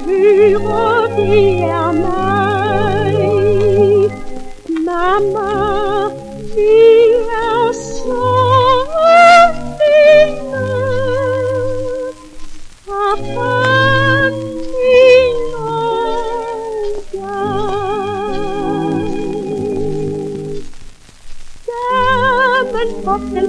hører, det er mig. Mamma, vi er så fine. Og fremtiden og jeg. Damen, hvor den